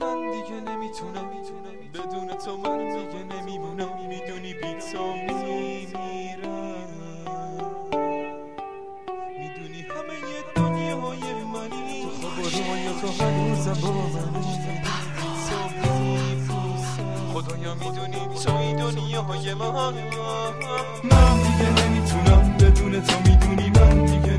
من دیگه نمی‌تونم بدون تو من دیگه نمیمونم می‌دونی بی تو میمیرم می‌دونی همه یه دنیای منی تو خواب تو هنوزم با منی خدایا می‌دونی توی دنیای من من دیگه نمی‌تونم بدون تو می‌دونی من دیگه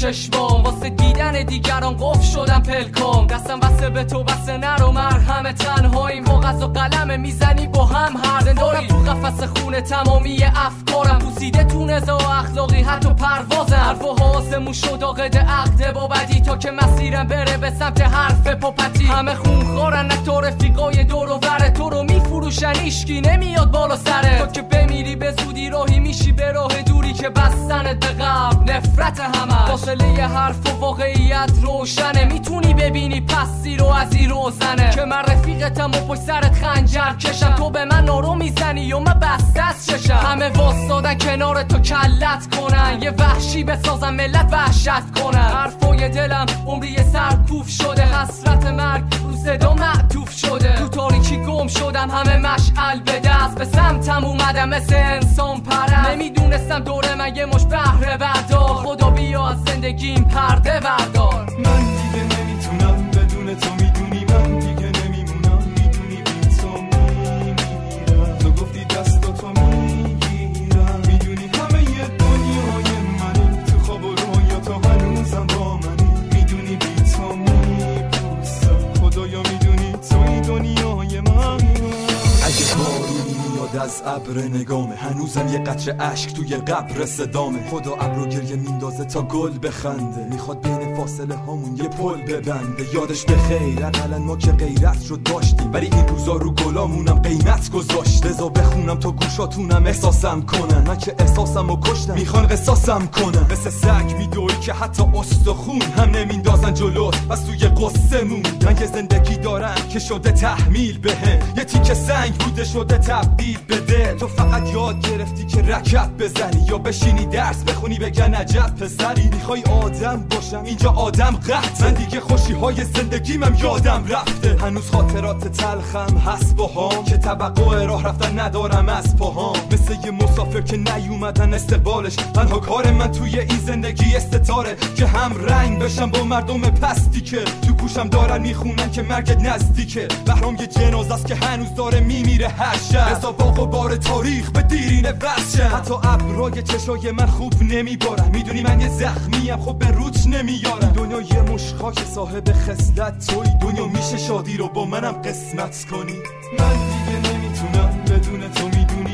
چشمام واسه دیدن دیگران قفل شدن پلکام. دستم بسته به تو بسته نرو مرهم. تنهاییم کاغذ و قلم می‌زنی با هم هر دارم تو قفس خونه تمامی افکارم. بوسیده تو نزا و اخلاقی حتی پروازم. حرف و آسمون شد عقد عقد با بدی. تا که مسیرم بره به سمت حرف پاپتی. همه خونخوارن نه تو رفیقای دور و بر تو رو میفروشن ایشکی نمیاد بالا سره تو که فاصله حرف و واقعیت روشنه. می‌تونی ببینی پسی رو از این روزنه. که من رفیقتم و پشت سرت خنجر کشم. تو به من نارو می‌زنی و من بسته از چشم همه واسادن کنار تو کلت کنن. یه وحشی بسازن ملت وحشت کنن. حرفای دلم عمری سرکوف شده. حسرت مرگ رو صدا معطوف شده. تو تاریکی گم شدم همه مشعل به دست. به سمتم اومدم مثل انسان پرم نمی‌دونستم دور من یه مش بهره بردار. خدا بیا زندگیم پرده بردار از ابر نگامه. هنوزم یه قطره اشک توی قبر صدامه. خدا ابرو گریه میندازه تا گل بخنده. می‌خواد بین فاصله هامون یه پل ببنده. یادش به خیر اقلا ما که غیرت رو داشتیم. ولی این روزا رو گلامونم قیمت گذاشت. لذا بخونم تا گوشاتونم احساسم کنن. من که احساسم و کشتم می‌خوان قصاصم کنن. مثل سگ میدوی که حتی استخون هم نمیندازن جلو بس توی قصه مون من یه زندگی دارم که شده تحمیل بهم. یه تیکه سنگ بوده شده تبدیل به دل تو فقط یاد گرفتی که رکت بزنی. یا بشینی درس بخونی بگن عجب پسری. می‌خوای آدم باشم اینجا آدم قحط من دیگه خوشی های زندگیمم یادم رفته. هنوز خاطرات تلخم هست با هم که توقع راه رفتن ندارم از پاهام. مثل یه مسافر که نیومدن استقبالش. تنها کار من توی این زندگی استتاره. که هم رنگ بشم با مردم پستی که تو گوشم دارن می‌خونن که مرگت نزدیکه. بهرام یه جناز است که هنوز داره میمیره هر شب. بار تاریخ به دیرینه بس حتی ابرای چشای من خوب نمیبارم. می‌دونی من یه زخمیم. خب به روچ نمیارم. دنیا یه مش خاک صاحب خصلت توی دنیا میشه شادی رو با منم قسمت کنی. من دیگه نمی‌تونم بدون تو می‌دونی